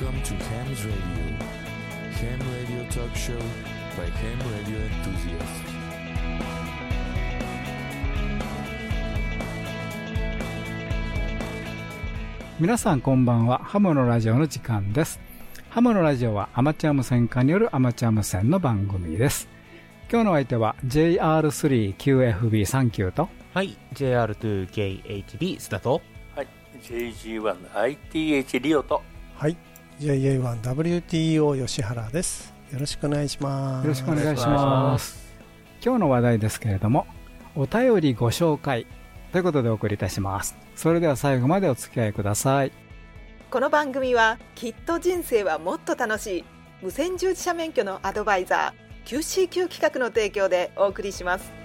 I'm to Ham's Radio. Ham Radio Talk Show by Ham Radio Enthusiasts. さんこんばんは。ハモのラジオの時間です。ハムのラジオはアマチュア無線化によるアマチュア無線の番組です。今日の相手は JR3QFB39 と。はい。JR2KHB スタート。はい。JG1ITH リオと。はい。JA1WTO 吉原です。よろしくお願いします。よろしくお願いし。ます今日の話題ですけれども、お便りご紹介ということでお送りいたします。それでは最後までお付き合いください。この番組はきっと人生はもっと楽しい無線従事者免許のアドバイザー QCQ 企画の提供でお送りします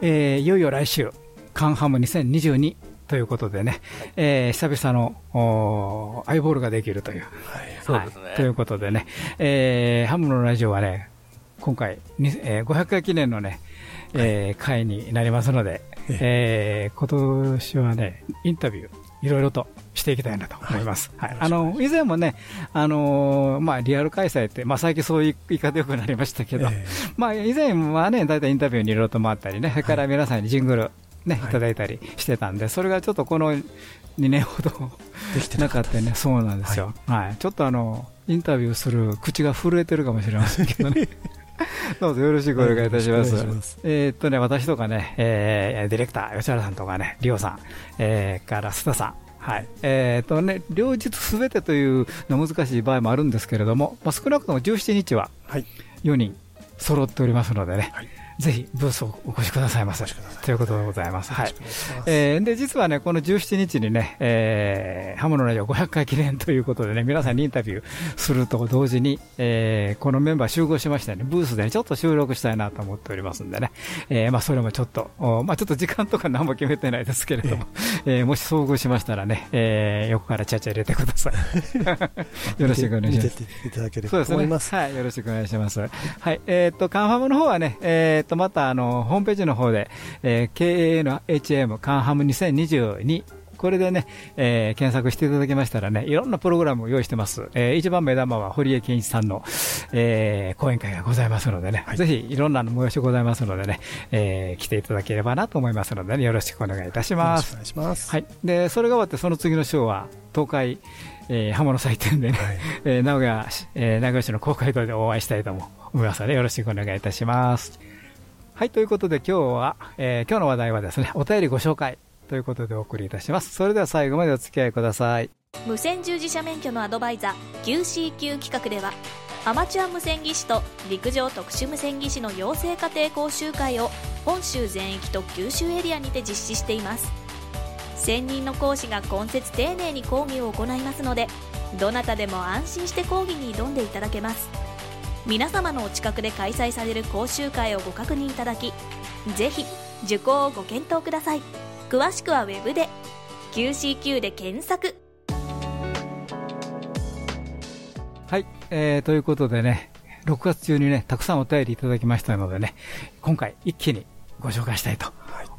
えーいよいよ来週、カンハム2022ということでね、えー久々のアイボールができるという。ということでね、えーハムのラジオはね、今回、にえー500回記念のね、えー回になりますので、えー今年はね、インタビュー、いろいろとしていきたいなと思います。はい。あの、以前もね、あのーまあ、リアル開催って、まあ、最近そういう言い方よくなりましたけど、えまあ、以前はね、だいたいインタビューにいろいろと回ったりね、それから皆さんにジングルね、いただいたりしてたんで、それがちょっとこの2年ほどできてななかったね、そうなんですよ。はい。ちょっとあの、インタビューする口が震えてるかもしれませんけどね。どうぞよろしくお願いいたします。はいますえーっとね、私とかね、えーディレクター、吉原さんとかね、リオさん、えーから須田さん、はい。えーっとね、両日すべてというの難しい場合もあるんですけれども、まあ、少なくとも17日ははい。4人揃っておりますのでね、はいぜひブースをお越しくださいませ。ということでございます。はい。えーで、実はね、この17日にね、えーハムのラジオ500回記念ということでね、皆さんにインタビューすると同時に、えーこのメンバー集合しましてね、ブースで、ね、ちょっと収録したいなと思っておりますんでね、えーまあ、それもちょっと、おまあ、ちょっと時間とか何も決めてないですけれども、えーもし遭遇しましたらね、えー横からちゃちゃ入れてください。よろしくお願いします。見てていただけれ。ばと思います。はい。よろしくお願いします。はい。えーっと、カンハムの方はね、えーっと、また、あの、ホームページの方で、えー KA の HM カンハム2022、これでね、えー検索していただきましたらね、いろんなプログラムを用意してます。えー一番目玉は堀江健一さんの、えー講演会がございますのでね、ぜひいろんなの催しございますのでね、えー来ていただければなと思いますのでね、よろしくお願いいたしますお。願いします。はい。で、それが終わって、その次の週は、東海、えー、浜野祭典でね、はいえー名古屋市、えー名古屋市の公会堂でお会いしたいと思いますので、よろしくお願いいたします。はい、ということで今日は、えー今日の話題はですね、お便りご紹介ということでお送りいたします。それでは最後までお付き合いください。無線従事者免許のアドバイザー QCQ 企画ではアマチュア無線技師と陸上特殊無線技師の養成家庭講習会を本州全域と九州エリアにて実施しています専任の講師が今節丁寧に講義を行いますのでどなたでも安心して講義に挑んでいただけます皆様のお近くで開催される講習会をご確認いただきぜひ受講をご検討ください詳しくはウェブで QCQ で検索はい、えー、ということでね、6月中にね、たくさんお便りいただきましたのでね、今回一気にご紹介したいと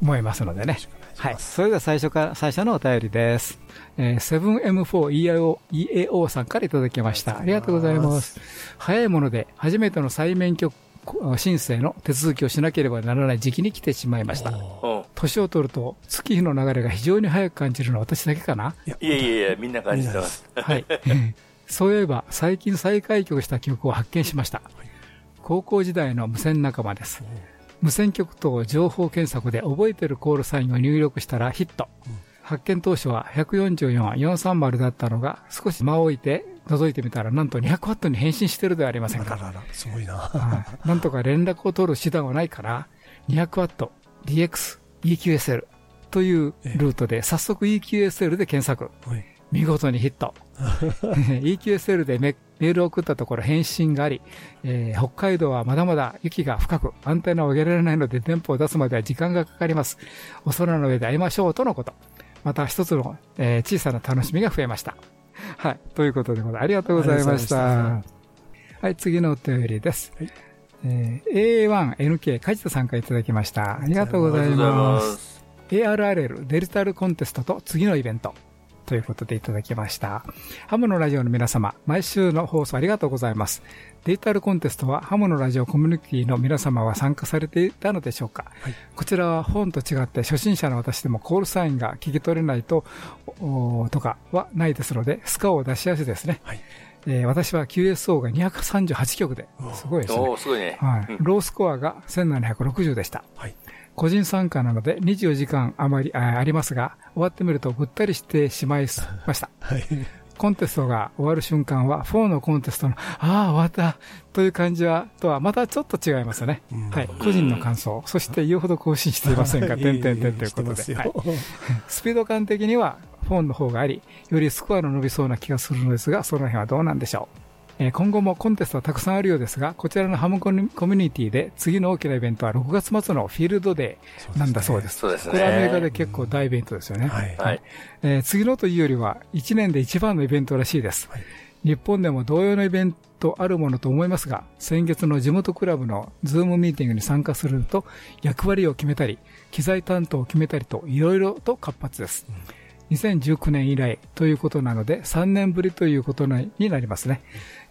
思いますのでね。はい。それでは最初から、最初のお便りです。えー、7M4EAO EAO さんからいただきました。ありがとうございます。早いもので、初めての再免許申請の手続きをしなければならない時期に来てしまいました。うん。年を取ると、月日の流れが非常に早く感じるのは私だけかないやいやいや、みんな感じてます。はい。そういえば、最近再開局した曲を発見しました。高校時代の無線仲間です。無線局と情報検索で覚えてるコールサインを入力したらヒット。発見当初は144、430だったのが少し間を置いて覗いてみたらなんと200ワットに変身してるではありませんか。あららら、すごいな。はいなんとか連絡を取る手段はないから、200ワット、DX、EQSL というルートで早速 EQSL で検索。はい見事にヒット。EQSL でメメールを送ったところ返信があり、えー北海道はまだまだ雪が深く、アンテナを上げられないので電波を出すまでは時間がかかります。お空の上で会いましょうとのこと。また一つの、えー小さな楽しみが増えました。はい。ということで。ありがとうございました。ありがとうございまはい、次のお便りです。はいえー A1NK 梶田さんからいただきました。ありがとうございま。ますす。ARRL デジタルコンテストと次のイベントということでいただきました。ハムのラジオの皆様、毎週の放送ありがとうございます。デジタルコンテストはハムのラジオコミュニティの皆様は参加されていたのでしょうか、こちらは本と違って初心者の私でもコールサインが聞き取れないと、おとかはないですので、スコアを出しやすいですね。はいえー私は QSO が238曲で、すごいですね。すごいね。はい、ロースコアが1760でした。はい個人参加なので24時間あまりあありますが、終わってみるとぐったりしてしまいました。はい。コンテストが終わる瞬間は、4のコンテストの、ああ、終わったという感じは、とはまたちょっと違いますね。うんはい。個人の感想、そして言うほど更新していませんが、点々点ということで。はいスピード感的には、フォンの方があり、よりスコアの伸びそうな気がするのですが、その辺はどうなんでしょう。えー今後もコンテストはたくさんあるようですが、こちらのハムコミコミュニティで次の大きなイベントは6月末のフィールドデーなんだそうです。そうですね。これはアメリカで結構大イベントですよね。はい。はい。えー次のというよりは、1年で一番のイベントらしいです。はい日本でも同様のイベントあるものと思いますが、先月の地元クラブのズームミーティングに参加すると、役割を決めたり、機材担当を決めたりと、いろいろと活発です。2019年以来ということなので、3年ぶりということになりますね。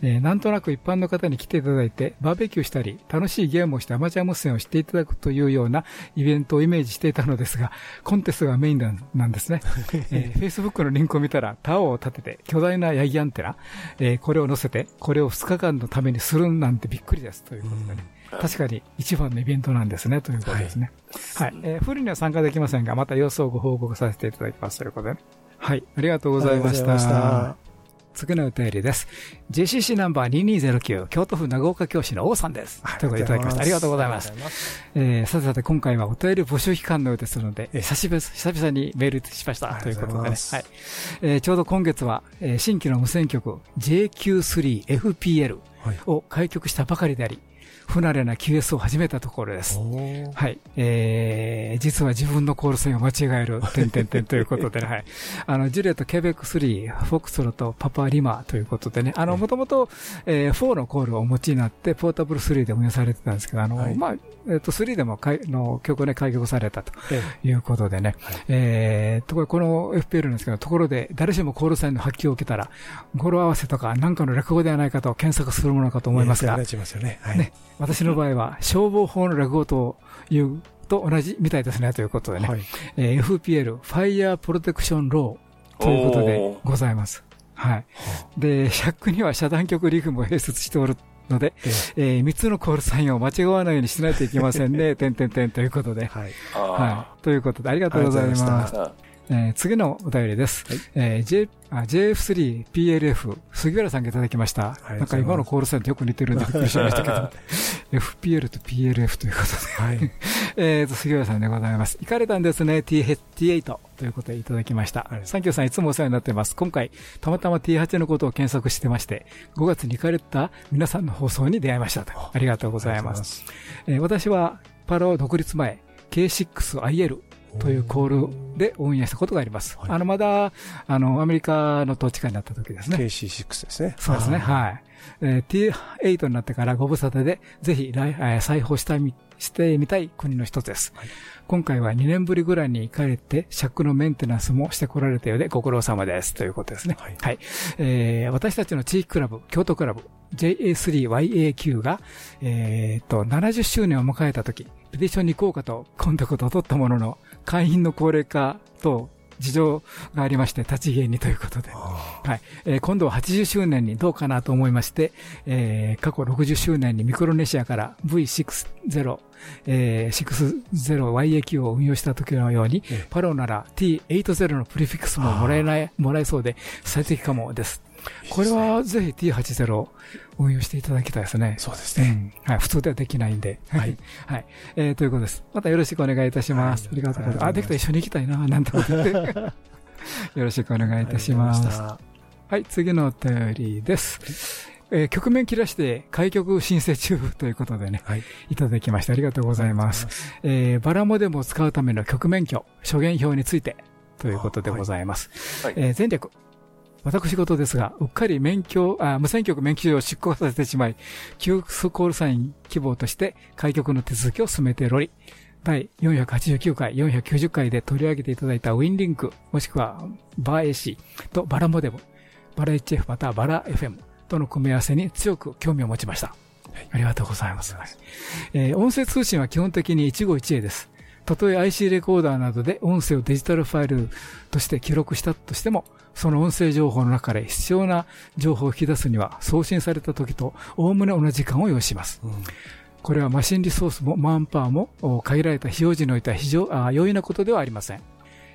えーなんとなく一般の方に来ていただいて、バーベキューしたり、楽しいゲームをしてアマチュア無線をしていただくというようなイベントをイメージしていたのですが、コンテストがメインなんですね。えー、Facebook のリンクを見たら、タワーを立てて、巨大なヤギアンテナ、えーこれを乗せて、これを2日間のためにするなんてびっくりです。ということでね。確かに一番のイベントなんですね、ということですね。はい。えーフルには参加できませんが、また様子をご報告させていただきますということでね。はい。ありがとうございましたた。次のお便りです。JCC ナンバー2209、京都府長岡教師の王さんです。ということでいただきました。ありがとうございます。えーさてさて今回はお便り募集期間のようですので、えー久しぶり久々にメールしました。あということでね。はい。えーちょうど今月は、えー新規の無線局 JQ3FPL はいを開局したばかりであり、不慣れな QS を始めたところです。はい。えー、実は自分のコールサインを間違える、点々点ということでね、はい。あの、ジュレット、ケベック3、フォックスロとパパリマということでね、あの、もともと、えー、4のコールをお持ちになって、ポータブル3で運用されてたんですけど、あの、はいまあ、えっ、と、3でもかいの曲をね、開局されたとえいうことでね、えー、ところこの FPL なんですけど、ところで、誰しもコールサインの発揮を受けたら、語呂合わせとか、なんかの落語ではないかと検索するものかと思いますが、ね。はい。ね、私の場合は消防法の落語というと同じみたいですねということでね、はい。えー FPL、ファイヤープロテクションローということでございます。はい。で、シャックには遮断局リフも併設しておるので、ええー、3つのコールサインを間違わないようにしないといけませんね、点々点ということで。はい。あはい。ということで、ありがとうございまします。あ。えー次のお便りです。はいえー J あ JF3PLF、杉原さんがいただきました。なんか今のコールサインとよく似てるんでびっくりしましたけど、FPL と PLF ということで。はい。えーと、杉浦さんでございます。行かれたんですね、T8 T8 ということでいただきましたはい。サンキューさんいつもお世話になっています。今回、たまたま T8 のことを検索してまして、5月に行かれた皆さんの放送に出会いましたと。ありがとうございます。えー私は、パロ独立前、K6IL というコールで運営したことがあります。はいあの、まだ、あの、アメリカの統治下になった時ですね。KC6 ですね。そうですね、はい。えー T8 になってからご無沙汰で、ぜひ来、えー再訪したみしてみたい国の一つです。はい今回は2年ぶりぐらいに行かれて、尺のメンテナンスもしてこられたようでご苦労様です。ということですね。はいえー私たちの地域クラブ、京都クラブ、JA3YAQ が、えーっと、70周年を迎えた時、ペティションに行こうかとコンタクトを取ったものの、会員の高齢化と事情がありまして、立ち消えにということで。あはい。えー今度は80周年にどうかなと思いまして、えー過去60周年にミクロネシアから V60、えー 60YAQ を運用した時のように、ええパロなら T80 のプリフィックスももらえない、もらえそうで最適かもです。これはぜひ T80 を運用していただきたいですね。そうですね。うんはい。普通ではできないんで。はい。はい。えーということです。またよろしくお願いいたします。はいありがとうございます。あ、できたら一緒に行きたいな、なんてこと言って。よろしくお願いいたします。ははい、次のお便りです。えー曲面切らして開局申請中ということでね、はい。いただきましてありがとうございます。えーバラモデムを使うための曲面挙、諸言表についてということでございます。はいえー前略、私事ですが、うっかり免許、あ無線局免許証を執行させてしまい、急速コールサイン希望として開局の手続きを進めており、第489回、490回で取り上げていただいたウィンリンク、もしくはバー AC とバラモデム、バラ HF またはバラ FM との組み合わせに強く興味を持ちました。ありがとうございます。えー音声通信は基本的に一期一会です。たとえ IC レコーダーなどで音声をデジタルファイルとして記録したとしても、その音声情報の中で必要な情報を引き出すには送信された時とおおむね同じ時間を要します。これはマシンリソースもマンパワーも限られた非常時においては非常あ容易なことではありません。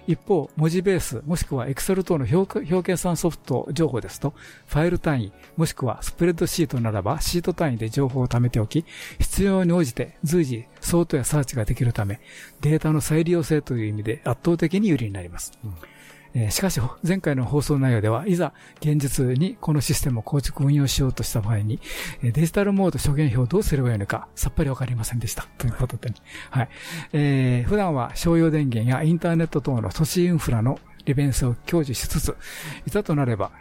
一方、文字ベース、もしくは Excel 等の表計算ソフト情報ですと、ファイル単位、もしくはスプレッドシートならばシート単位で情報を貯めておき、必要に応じて随時ソートやサーチができるため、データの再利用性という意味で圧倒的に有利になります。うんえしかし、前回の放送内容では、いざ現実にこのシステムを構築運用しようとした場合に、デジタルモード諸言表をどうすればよいのか、さっぱりわかりませんでした。ということでね。はい。えー普段は商用電源やインターネット等の都市インフラの利便性を享受しつつ、いざとなれば、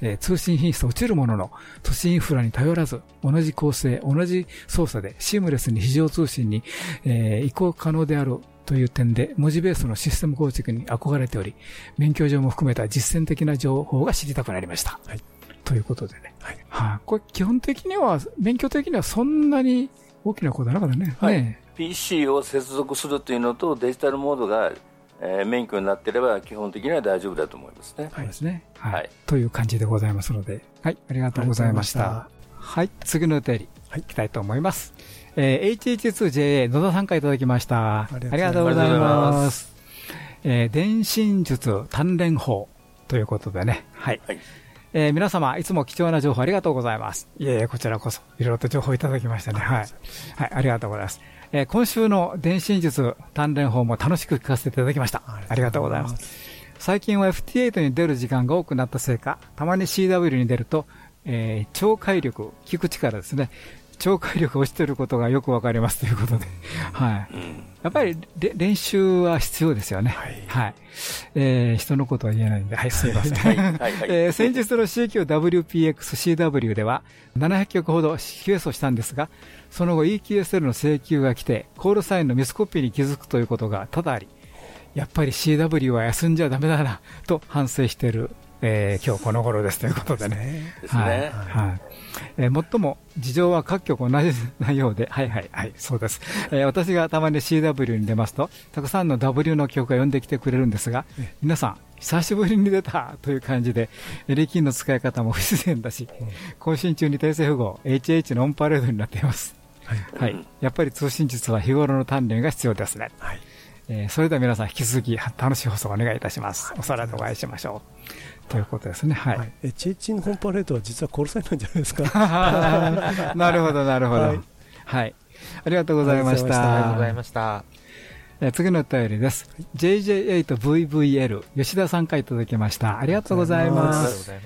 え通信品質落ちるものの、都市インフラに頼らず、同じ構成、同じ操作でシームレスに非常通信に、え移行可能であるという点で、文字ベースのシステム構築に憧れており、免許状も含めた実践的な情報が知りたくなりました。はいということでね。はい。これ基本的には、免許的にはそんなに大きなことはなかったね。はいね PC を接続するというのとデジタルモードが、えー免許になっていれば基本的には大丈夫だと思いますね。そうですね。はい。はいという感じでございますので、はい。ありがとうございました。はい。次のお便り、はいいきたいと思います。えー HH2JA 野田さんからいただきました。ありりががとうございます。えー電信術鍛錬法ということでね。はい。はいえー皆様、いつも貴重な情報ありがとうございます。いえいえ、こちらこそ、いろいろと情報いただきましたね。はい。はい、ありがとうございます。えー今週の電信術鍛錬法も楽しく聞かせていただきました。ありがとうございます。最近は FT8 に出る時間が多くなったせいか、たまに CW に出ると、えー超快力、聞く力ですね。超快力落ちてることがよくわかりますということで。はい。うんやっぱりれ練習は必要ですよね。はいはい。えー人のことは言えないんで、はい、すいません。はいはいはい えー先日の CQWPXCW では700曲ほど QS をしたんですが、その後 EQSL の請求が来て、コールサインのミスコピーに気づくということが多々あり、やっぱり CW は休んじゃダメだな、と反省している、えー今日この頃ですということでね。ですねはい。はいえーもっとも、事情は各局同じなようで、はいはいはい、そうです。えー私がたまに CW に出ますと、たくさんの W の曲が呼んできてくれるんですが、皆さん、久しぶりに出たという感じで、エレキンの使い方も不自然だし、更新中に訂正符号、HH のオンパレードになっています。はい。はい。やっぱり通信術は日頃の鍛錬が必要ですね。はい。えーそれでは皆さん引き続き楽しい放送をお願いいたします。お空でお会いしましょう。ということですね。はい。はい。HH のホンパレードは実はコールサインなんじゃないですか？なるほど、なるほど。ははいい。ありがとうございました。ありがとうございました。えー次のお便りです。JJ8VVL、吉田さんからいただきました。ありがとうございます。ざい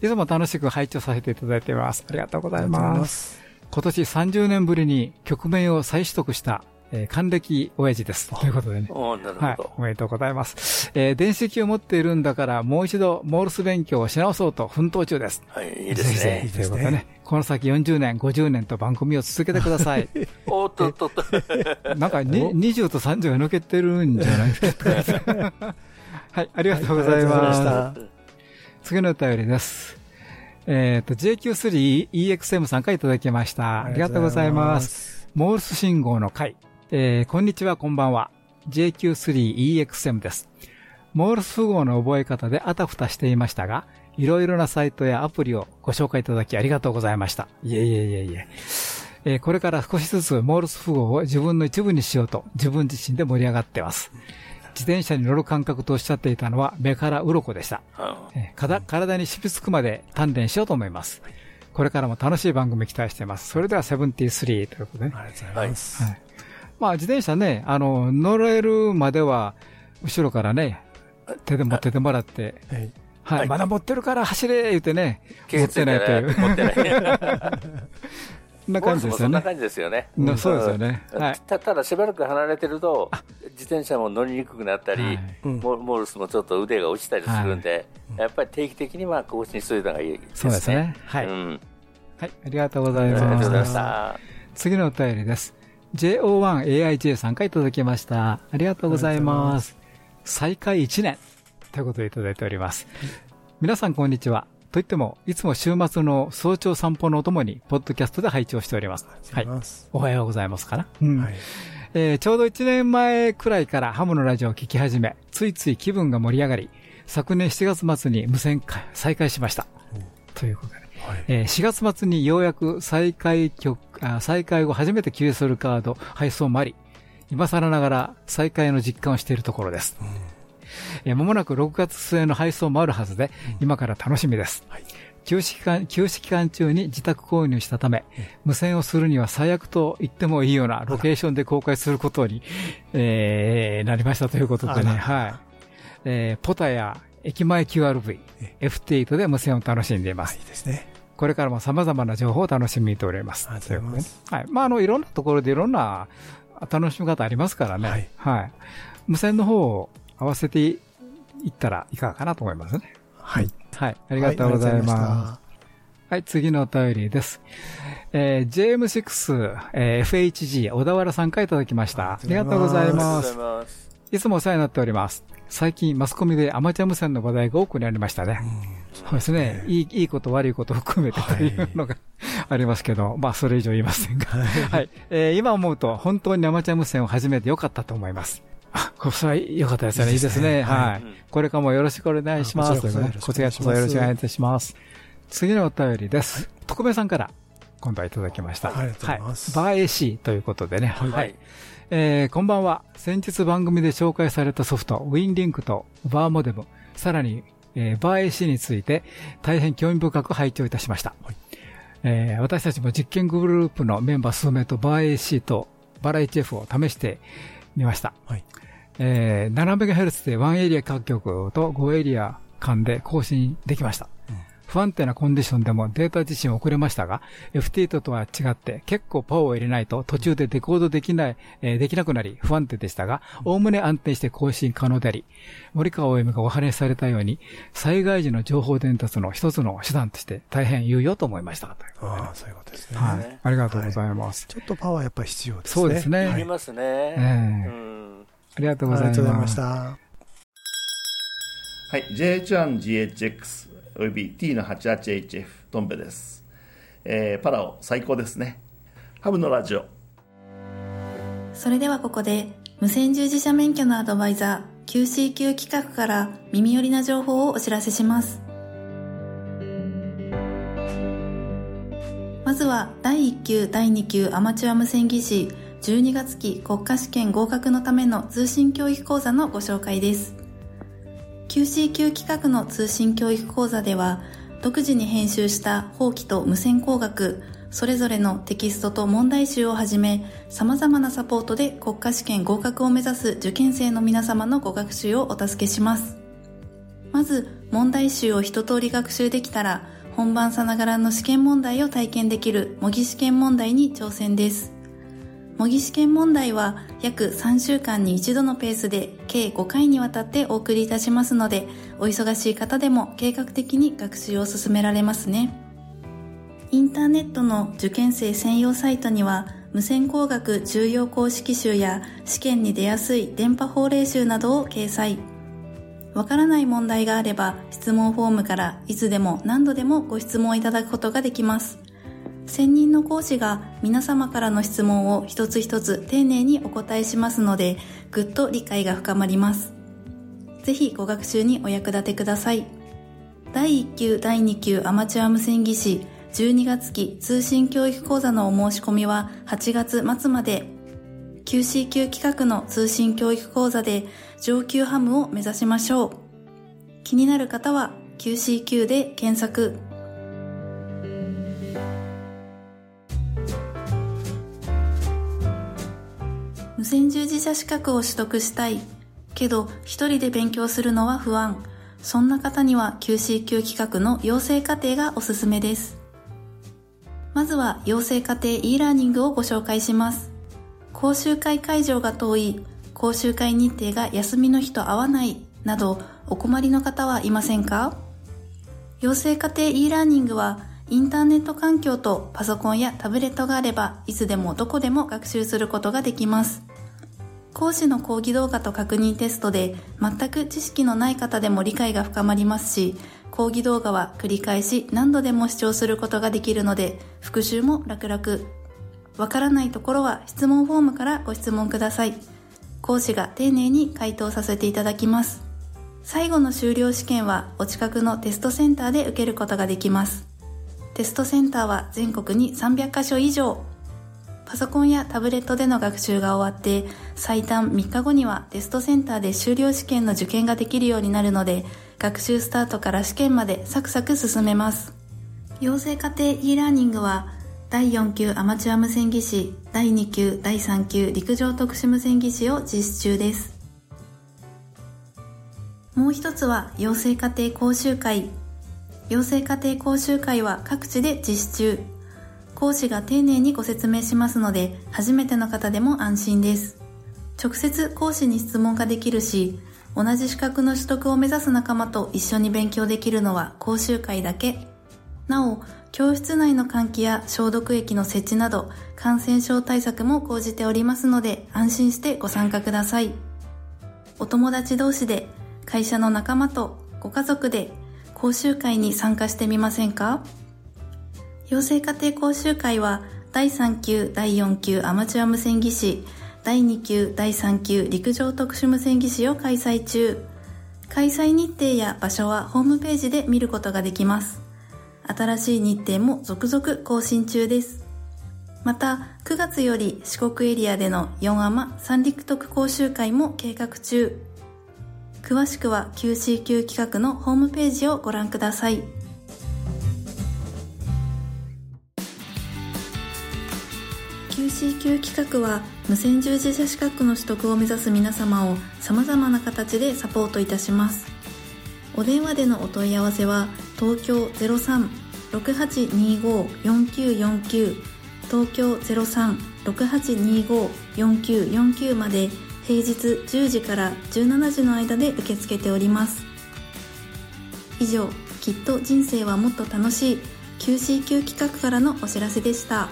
つも楽しく拝聴させていただいています。ありがとうございま。す。今年30年ぶりに曲名を再取得した、えー還暦親父です。ということでね。おーなるはいほど。、おめでとうございます。えー電子機を持っているんだから、もう一度モールス勉強をし直そうと奮闘中です。はい、いいですぜねひ。ということでね、この先40年、50年と番組を続けてください。おーっとっとっと。なんかに20と30が抜けてるんじゃないですか。はい、ありがとうございました次のお便りです。えっ、と、JQ3EXM さんからいただきました。ありがとうございます。す。モールス信号の回。えーこんにちは、こんばんは。JQ3EXM です。モールス符号の覚え方であたふたしていましたが、いろいろなサイトやアプリをご紹介いただきありがとうございました。いえいえいえいえ。えーこれから少しずつモールス符号を自分の一部にしようと自分自身で盛り上がってます。自転車に乗る感覚とおっしゃっていたのは目から鱗でした。うんえー体に染みつくまで鍛錬しようと思います。これからも楽しい番組期待しています。それでは73ということでね。ありがとうございます。はい。まあ自転車ね、あの、乗れるまでは、後ろからね、手で持っててもらって、はい。まだ持ってるから走れ言ってね、持ってないという。持ってない。んな感じですよね。そんな感じですよね。うんそうですよねたただしばらく離れてると、自転車も乗りにくくなったり、はいモモールスもちょっと腕が落ちたりするんで、やっぱり定期的にまあ更新しといた方がいいですね。そうですねはいありがとうございありがとうございました。次のお便りです。JO1AIJ さんからいただきました。ありがとうございます。再開1年ということでいただいております。皆さんこんにちは。といっても、いつも週末の早朝散歩のお供に、ポッドキャストで拝聴しております。はい。おはようございますかな？うんはいえーちょうど1年前くらいからハムのラジオを聞き始め、ついつい気分が盛り上がり、昨年7月末に無線化再開しました。ということで、えー4月末にようやく再開曲あ再開後初めて QSL カード配送もあり、今更ながら再開の実感をしているところです。えー間もなく6月末の配送もあるはずで、今から楽しみです。休止期間、休止期間中に自宅購入したため、無線をするには最悪と言ってもいいようなロケーションで公開することに、えーなりましたということでね、はい。えーポタや駅前 QRV、FT8 で無線を楽しんでいます。いいですね。これからも様々な情報を楽しみにしております。ありがとうございまはい。まあ、あの、いろんなところでいろんな楽しみ方ありますからね。はいはい。無線の方を合わせていったらいかがかなと思いますね。はい。はい。ありがとうございはます。はい、次のお便りです。えー JM6、えー FHG 小田原さんからいただきました。ありがとうございありがますとうご。ざいます。いつもお世話になっております。最近マスコミでアマチュア無線の話題が多くなりましたね。そうですね。いい、いいこと悪いことを含めてというのがありますけど、まあそれ以上言いませんが。はい。えー今思うと本当にアマチュア無線を始めてよかったと思います。あ、これは良かったですよね。いいですね。はい。これからもよろしくお願いします。あこちらこそよろしくお願いいたします。次のお便りです。特命さんから今度はいただきました。ありがとうございますバー AC ということでね。はいはい。えーこんばんは。先日番組で紹介されたソフト、ウィンリンクとバーモデム、さらに、えーバー AC について大変興味深く拝聴いたしました。えー私たちも実験グループのメンバー数名とバー AC とバラ HF を試してみました。はいえー 7MHz で1エリア各局と5エリア間で更新できました。不安定なコンディションでもデータ自身遅れましたが、FT8 とは違って結構パワーを入れないと途中でデコードできない、えーできなくなり不安定でしたが、おおむね安定して更新可能であり、森川 OM がお話しされたように、災害時の情報伝達の一つの手段として大変有用と思いました。ということでああ、そういうことですね。はい。ありがとうございます。ちょっとパワーやっぱり必要ですね。そうですね。ありますね。ええうんありがとうあございりがとうございまし。た。はい、JH1GHX および T の 88HF トンベです、えーパラオ最高ですね。ハブのラジオ。それではここで無線従事者免許のアドバイザー QCQ 企画から耳寄りな情報をお知らせします。まずは第1級第2級アマチュア無線技師12月期国家試験合格のための通信教育講座のご紹介です。QCQ 企画の通信教育講座では独自に編集した法規と無線工学それぞれのテキストと問題集をはじめ様々なサポートで国家試験合格を目指す受験生の皆様のご学習をお助けします。まず問題集を一通り学習できたら本番さながらの試験問題を体験できる模擬試験問題に挑戦です。模擬試験問題は約3週間に一度のペースで計5回にわたってお送りいたしますのでお忙しい方でも計画的に学習を進められますね。インターネットの受験生専用サイトには無線工学重要公式集や試験に出やすい電波法令集などを掲載。わからない問題があれば質問フォームからいつでも何度でもご質問いただくことができます。専任の講師が皆様からの質問を一つ一つ丁寧にお答えしますのでぐっと理解が深まります。ぜひご学習にお役立てください。第1級第2級アマチュア無線技師12月期通信教育講座のお申し込みは8月末まで。QCQ 企画の通信教育講座で上級ハムを目指しましょう。気になる方は QCQ で検索。無線従事者資格を取得したいけど一人で勉強するのは不安。そんな方には QCQ 企画の養成課程がおすすめです。まずは養成家庭 e ラーニングをご紹介します。講習会会場が遠い講習会日程が休みの日と合わないなどお困りの方はいませんか？養成家庭 e ラーニングはインターネット環境とパソコンやタブレットがあればいつでもどこでも学習することができます。講師の講義動画と確認テストで全く知識のない方でも理解が深まりますし講義動画は繰り返し何度でも視聴することができるので復習も楽々。わからないところは質問フォームからご質問ください。講師が丁寧に回答させていただきます。最後の修了試験はお近くのテストセンターで受けることができます。テストセンターは全国に300カ所以上。パソコンやタブレットでの学習が終わって最短3日後にはテストセンターで修了試験の受験ができるようになるので学習スタートから試験までサクサク進めます。養成家庭 e ラーニングは第4級アマチュア無線技師第2級第3級陸上特殊無線技師を実施中です。もう一つは養成家庭講習会。養成家庭講習会は各地で実施中。講師が丁寧にご説明しますので初めての方でも安心です。直接講師に質問ができるし同じ資格の取得を目指す仲間と一緒に勉強できるのは講習会だけ。なお教室内の換気や消毒液の設置など感染症対策も講じておりますので安心してご参加ください。お友達同士で会社の仲間とご家族で講習会に参加してみませんか？養成家庭講習会は第3級第4級アマチュア無線技師第2級第3級陸上特殊無線技師を開催中。開催日程や場所はホームページで見ることができます。新しい日程も続々更新中です。また9月より四国エリアでの4アマ三陸特講習会も計画中。詳しくは QCQ 企画のホームページをご覧ください。QCQ 企画は無線従事者資格の取得を目指す皆様を様々な形でサポートいたします。お電話でのお問い合わせは東京03-6825-4949東京03-6825-4949まで平日10時から17時の間で受け付けております以上きっと人生はもっと楽しい QCQ 企画からのお知らせでした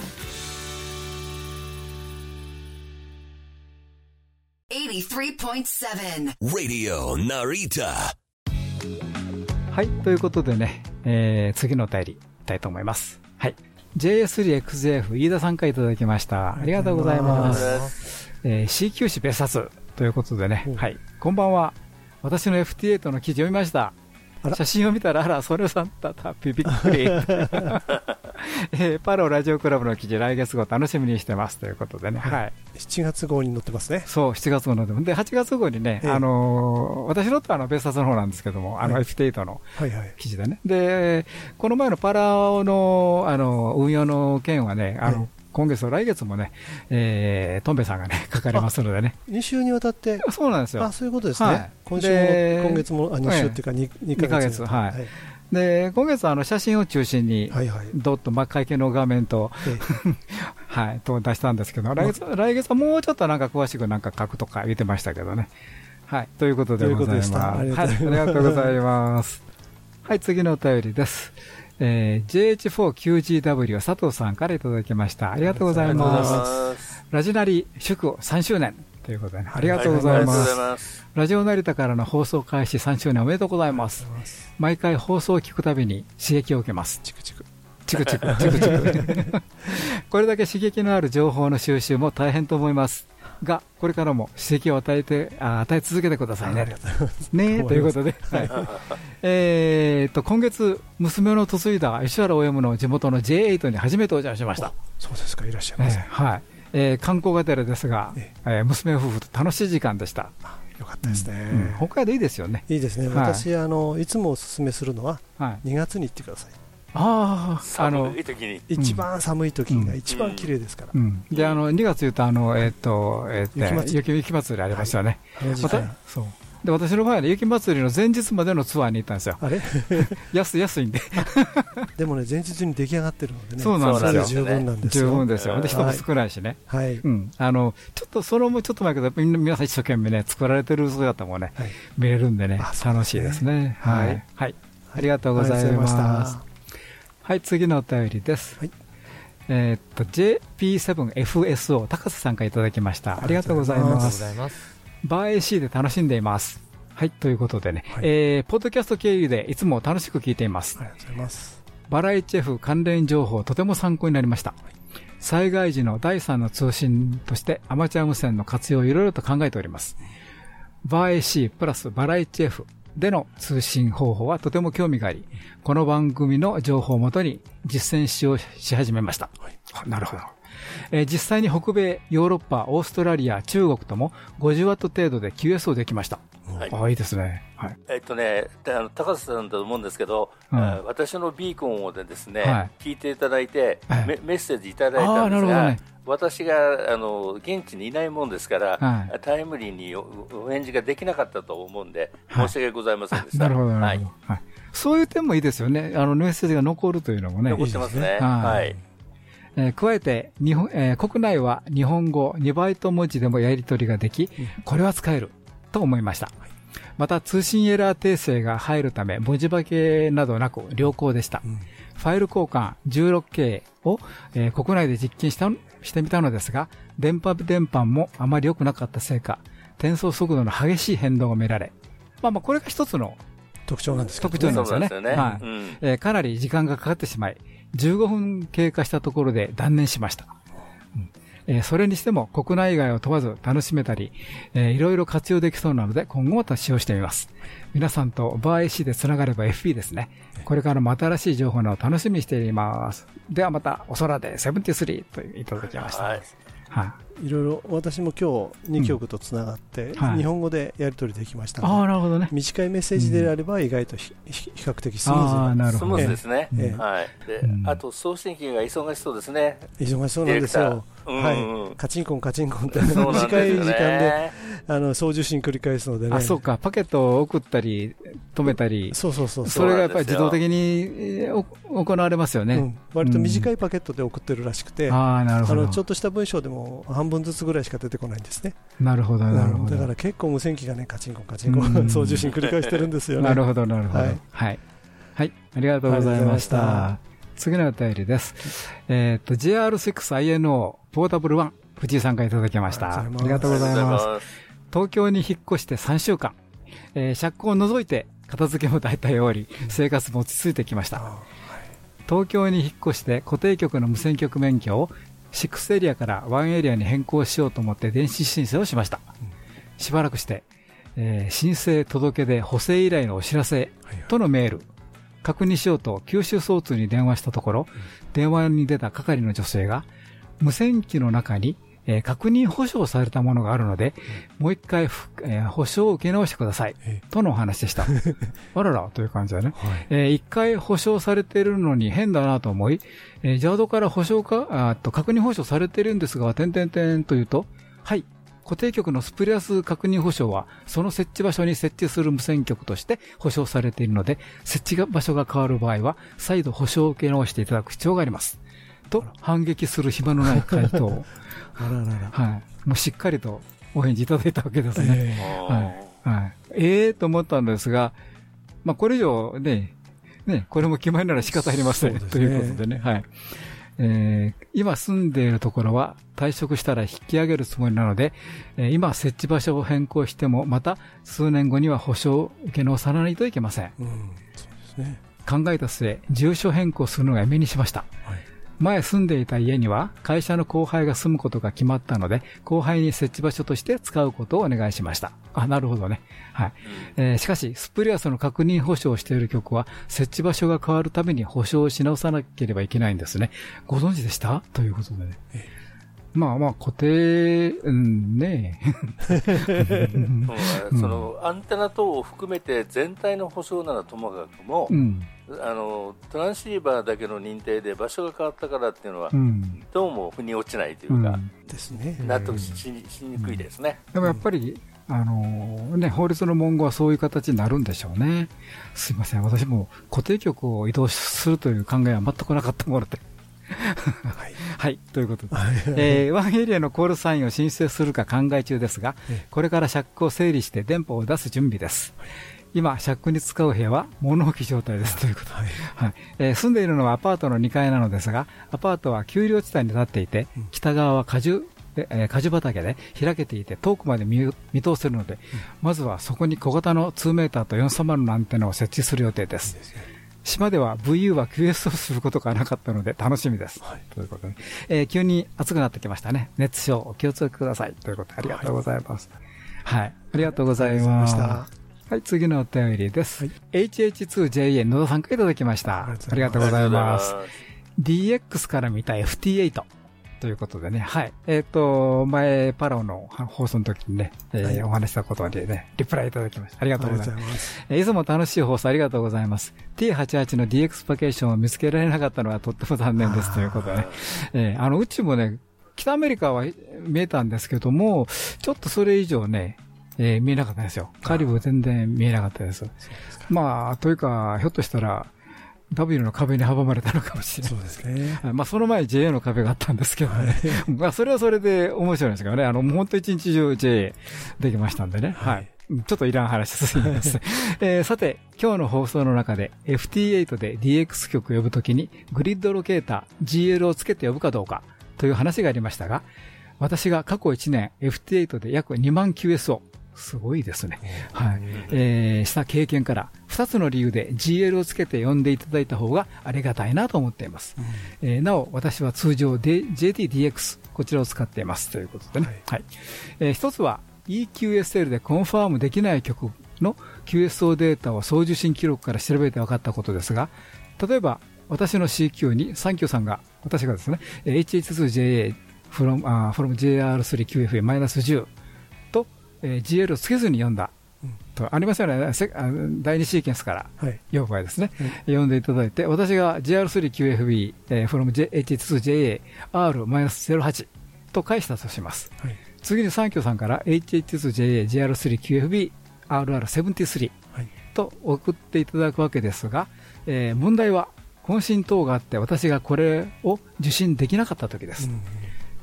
83.7 Radio Narita はい、ということでね、えー、次のお便り、いきたいと思います。はい。JS3XF 飯田さんからいただきました。ありがとうございます。えー、CQ 誌別冊ということでね、はい。こんばんは。私の FT8 の記事読みました。写真を見たら、あら、それさんだった、びっくり。えー、パロラジオクラブの記事、来月号楽しみにしてますということでね、はい。7月号に載ってますね。そう、7月号ので、で、8月号にね、ええあのー私のとあの、別冊の方なんですけども、あの、はい F8 のはいはい。記事でね。で、この前のパラオの、あの、運用の件はね、あの、はい今月と来月もね、えー、トンベさんがね、書 かれますのでね。2週にわたって、そうなんですよ。あ、そういうことですね。はい今週でも、今月も、あ、2週っていうか2、二2ヶ月。ヶ月はいで、今月はあの写真を中心に、はいはい。ドット真っ赤系の画面と、え はい、と出したんですけど、来月来月はもうちょっとなんか詳しくなんか書くとか言ってましたけどね。はい、ということでございます。はい、ありりがとうございます。はい、次のお便りです。えー、JH4QGW 佐藤さんからいただきました。ありがとうございま。ますす。ラジナリ祝3周年ということでね、ありがとうございます。ラジオ成田からの放送開始3周年おめでとうございます。毎回放送を聞くたびに刺激を受けます。チクチク。チクチク、チクチク。これだけ刺激のある情報の収集も大変と思います。が、これからも刺激を与えて、あ与え続けてくださいね。ねということで。はいえーっと、今月、娘の嫁いだ石原 OM の地元の J8 に初めてお邪魔しました。そうですか、いらっしゃいえませ。ーはい。えー観光がてらですが、ええー娘夫婦と楽しい時間でした。よかったですうんね。北海道いいですよね。いいですね。はい私、あの、いつもお勧めするのは、はい。2月に行ってください。ああ、あの寒、い時に。一番寒い時が一番綺麗ですからう。ん、であの2月言うと、あのえっ、と、えっ、と雪祭り雪雪祭りありましたよね。そうで私の場合は、ね、雪まつりの前日までのツアーに行ったんですよ。あれ？安安いんで。でもね、前日に出来上がってるのでね、そうなんですよ。十分なんですよ。十分ですよ。で、人も少ないしね。はい。うん。あの、ちょっと、それもちょっと前けど、みんな、皆さん一生懸命ね、作られてる姿もね、見れるんでね、楽しいですね。はい。はい。ありがとうございます。はい、次のお便りです。はい。えっと、JP7FSO、高瀬さんからいただきました。ありがとうございます。バー AC で楽しんでいます。はい、ということでね、はい、えー、ポッドキャスト経由でいつも楽しく聞いています。ありがとうございます。バラ HF 関連情報、とても参考になりました。災害時の第3の通信としてアマチュア無線の活用をいろいろと考えております。バー AC プラスバラ HF での通信方法はとても興味があり、この番組の情報をもとに実践しようし始めました。はい、なるほど。えー、実際に北米、ヨーロッパ、オーストラリア、中国とも50ワット程度で QS をできました。はい、あいいですね。はい、えっとね、あの高瀬さんだと思うんですけど、うん、私のビーコンをでですね、はい、聞いていただいて、メメッセージいただいたんですが、ね、私があの現地にいないもんですから、はい、タイムリーにお返事ができなかったと思うんで、申し訳ございませんでした。なるほど、はい、そういう点もいいですよね、あのメッセージが残るというのもね。残ってますね。はい。えー、加えて日本、えー、国内は日本語2バイト文字でもやり取りができ、これは使えると思いました。また通信エラー訂正が入るため文字化けなどなく良好でした。うん、ファイル交換 16K を、えー、国内で実験したしてみたのですが、電波伝播もあまり良くなかったせいか、転送速度の激しい変動が見られ、まあまあこれが一つの特徴なんです特徴なんですよね。よねはい、うん、えー、かなり時間がかかってしまい、15分経過したところで断念しました。うんえー、それにしても国内外を問わず楽しめたり、えー、いろいろ活用できそうなので今後も使用してみます。皆さんとバー AC でつながれば FP ですね。これからも新しい情報の楽しみにしています。ではまたお空で73といただきました。はいいろいろ私も今日2曲とつながって、日本語でやり取りできましたので、あなるほどね、短いメッセージであれば意外と比較的スムーズ。なスムーズですね、はい。であと送信機が忙しそうですね。忙しそうなんですよ、はい、カチンコンカチンコンって短い時間であの送受信繰り返すのでね。あそうか。パケットを送ったり止めたり。そうそうそうそれがやっぱり自動的に行われますよね、割と短いパケットで送ってるらしくて、あなるほど。ちょっとした文章でも半分ずつぐらいしか出てこないんですね。なるほどなるほど。だから結構無線機がねカチンコンカチンコン送受信繰り返してるんですよね。なるほどなるほど。はい、はい。はい、ありがとうございました。次のお便りです。えっ、と、JR6INO ポータブル1、藤井さんからいただきました。ありがとうございます。東京に引っ越して3週間、えー、借行を除いて片付けも大体終わり、生活も落ち着いてきました。東京に引っ越して固定局の無線局免許を6エリアから1エリアに変更しようと思って電子申請をしました。しばらくして、えー、申請届で補正依頼のお知らせとのメール、確認しようと九州総通に電話したところ、電話に出た係の女性が、無線機の中に、えー、確認保証されたものがあるので、もう一回、えー、保証を受け直してください。とのお話でした。あらら、という感じだね。はい、えー、一回保証されているのに変だなと思い、えー、ジャードから保証か、あと確認保証されているんですが、点々点というと、はい、固定局のスプリアス確認保証は、その設置場所に設置する無線局として保証されているので、設置場所が変わる場合は、再度保証を受け直していただく必要があります。と、反撃する暇のない回答 を。はい。もうしっかりとお返事いただいたわけですね。えー、はい。はい。ええー、と思ったんですが、まあ、これ以上ね、ね、これも決まりなら仕方ありません、ね、ということでね。はい。えー、今住んでいるところは退職したら引き上げるつもりなので、えー、今設置場所を変更してもまた数年後には保証を受け直さないといけません、うん、そうですね、考えた末住所変更するのがやめにしました、はい前住んでいた家には会社の後輩が住むことが決まったので、後輩に設置場所として使うことをお願いしました。あ、なるほどね。はい。えー、しかし、スプリアスの確認保証をしている局は、設置場所が変わるために保証をし直さなければいけないんですね。ご存知でした？ということでね。まあまあ固定、うんね。そのアンテナ等を含めて全体の保証ならともかくも、うん、あのトランシーバーだけの認定で場所が変わったからっていうのは、うん、どうも腑に落ちないというか、うん、ですね。納得ししにくいですね、でもやっぱりあのね、法律の文言はそういう形になるんでしょうね。すいません。私も固定局を移動するという考えは全くなかったもので。はい、はい、ということで、えー、ワンエリアのコールサインを申請するか考え中ですが、これから借を整理して電波を出す準備です。今、借に使う部屋は物置状態ですということ、はい。はい。えー、住んでいるのはアパートの2階なのですが、アパートは丘陵地帯に立っていて、北側は果樹で、えー、果樹畑で開けていて遠くまで見見通せるので、うん、まずはそこに小型の2メーターと430のアンテナを設置する予定です。島では VU は QS をすることがなかったので楽しみです。はい、ということで、えー、急に暑くなってきましたね。熱症お気をつけください。ということでありがとうございます。はい、はい、ありがとうございました。はい、次のお便りです。はい、HH2JA 野田さんからいただきました。ありがとうございます。DX から見た FT8。ということでね、はい。えっ、ー、と、前、パラオの放送の時にね、えー、はい、お話したことでね、リプライいただきました。ありがとうございます。いいつも楽しい放送ありがとうございます。T88 の DX パケーションを見つけられなかったのはとっても残念ですということでね。えー、あの、うちもね、北アメリカは見えたんですけども、ちょっとそれ以上ね、えー、見えなかったですよ。カリブ全然見えなかったです。まあ、というか、ひょっとしたら、W の壁に阻まれたのかもしれない。そうですね。まあ、その前に JA の壁があったんですけどね。まあ、それはそれで面白いんですけどね。あの、本当一日中 JA できましたんでね。はい。ちょっといらん話すぎます。えー、さて、今日の放送の中で FT8 で DX 局を呼ぶときにグリッドロケーター GL をつけて呼ぶかどうかという話がありましたが、私が過去1年 FT8 で約2万 QS をすごいですね。はい。えー、した経験から、二つの理由で GL をつけて呼んでいただいた方がありがたいなと思っています。うん、えー、なお、私は通常で JTDX、こちらを使っていますということでね。はい。はい、えー、一つは EQSL でコンファームできない曲の QSO データを送受信記録から調べて分かったことですが、例えば、私の CQ にサンキューさんが、私がですね、HH2JA from, uh, from JR3QFA-10 えー、GL をつけずに読んだ、とありますよね、第2シーケンスから。読む場合ですね、はい、読んでいただいて、私が GR3QFB、えー、from HH2JA R-08 と返したとします。はい、次に三協さんから HH2JA GR3QFB RR73 と送っていただくわけですが、えー、問題は渾身等があって私がこれを受信できなかった時です。うん、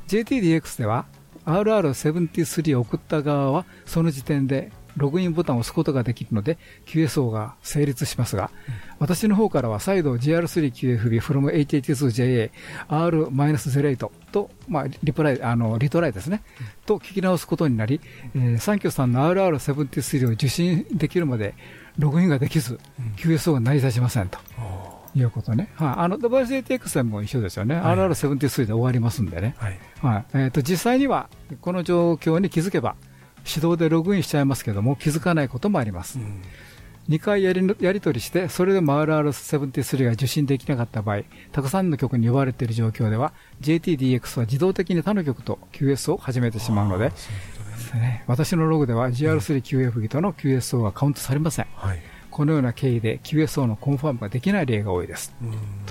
JTDX では RR73 を送った側はその時点でログインボタンを押すことができるので QSO が成立しますが、うん、私の方からは再度 GR3QFB from HH2JA R-08 と、まあ、リプライ、あの、リトライですね、うん、と聞き直すことになり、えー、サンキューさんの RR73 を受信できるまでログインができず、うん、QSO が成り立ちませんと。いうことね。はい。あの、WCTX でも一緒ですよね。はい、RR73 で終わりますんでね。はい。はい。えっ、ー、と、実際には、この状況に気づけば、手動でログインしちゃいますけども、気づかないこともあります。うん、2回やりやり取りして、それでも RR73 が受信できなかった場合、たくさんの曲に呼ばれている状況では、JTDX は自動的に他の曲と QS を始めてしまうので、ね、私のログでは GR3QF との QSO はカウントされません。はいこのような経緯で QSO のコンファームができない例が多いです。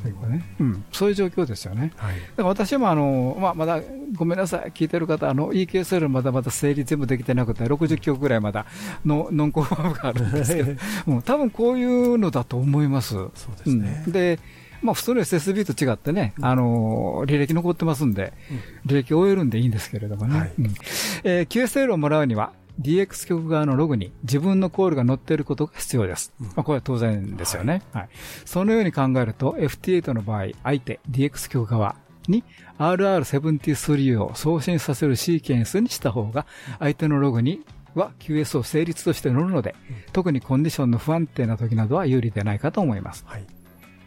というね、うん、そういう状況ですよね。はい、だから私もあの、まあ、まだごめんなさい、聞いてる方、あの EQSL まだまだ整理全部できてなくて、60曲ぐらいまだのノンコンファームがあるんですけど、もう多分こういうのだと思います。そうですね。うん、でまあ、普通の SSB と違ってね、あの履歴残ってますんで、履歴を終えるんでいいんですけれどもね。はい。うん。えー、QSL をもらうには、DX 局側のログに自分のコールが載っていることが必要です。うん、まあ、これは当然ですよね、はい、はい。そのように考えると、FT8 の場合、相手、DX 局側に RR73 を送信させるシーケンスにした方が、相手のログには QS を成立として載るので、うん、特にコンディションの不安定な時などは有利でないかと思います。はい。